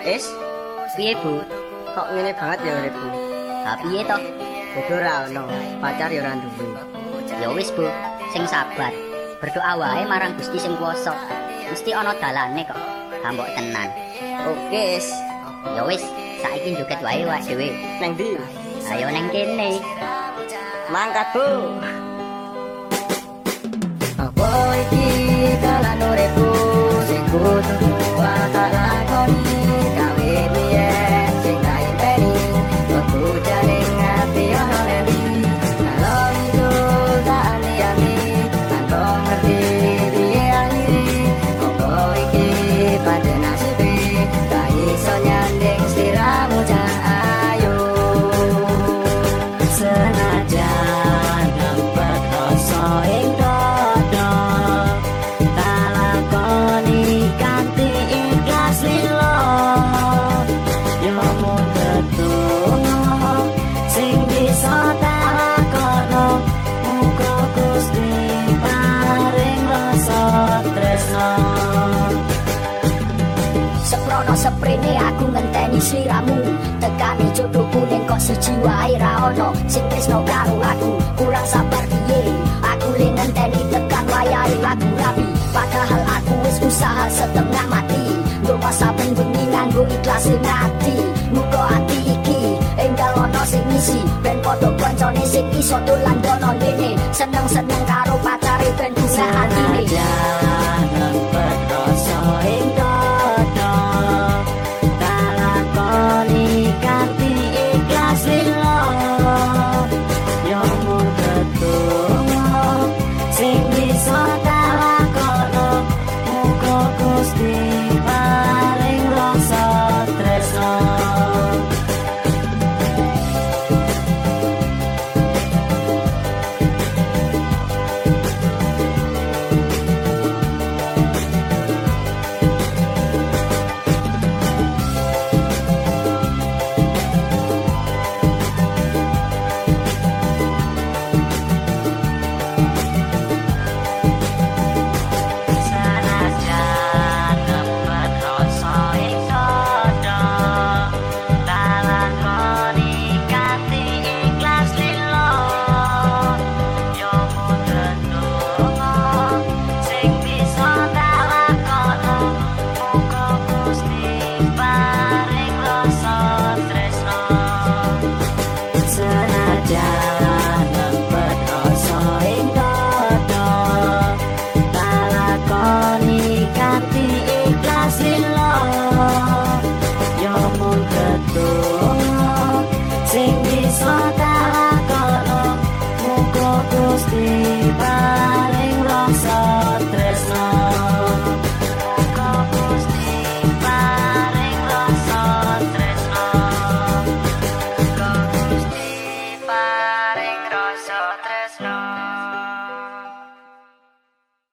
Is, Piye, Bu? kok ngene banget ya uripmu? Ha piye to? Kudu ora ono, pacar ya ora duwe. Ya wis, Bu. Sing sabar. Berdoa wae marang Gusti sing kuwasa. Mesti ana dalane kok. Hambok tenan. Oke, Is. Ya wis, saiki joget wae wae dhewe. Nang ndi? Ayo neng kene. Mangkat, Bu. Seprono seprene aku ngenteni sliramu. Tekani jodohku ning kok siji wae ra ono Sing tresno karo aku. Kurang sabar piye? Aku le ngenteni tekan wayahe lagu rapi. Padahal aku wis usaha setengah mati. Ndonga saben bengi nganggo ikhlas ati Muga ati iki enggal ono sing ngisi. Ben padha koncone sing iso dolan dono Seneng-seneng karo pacare ben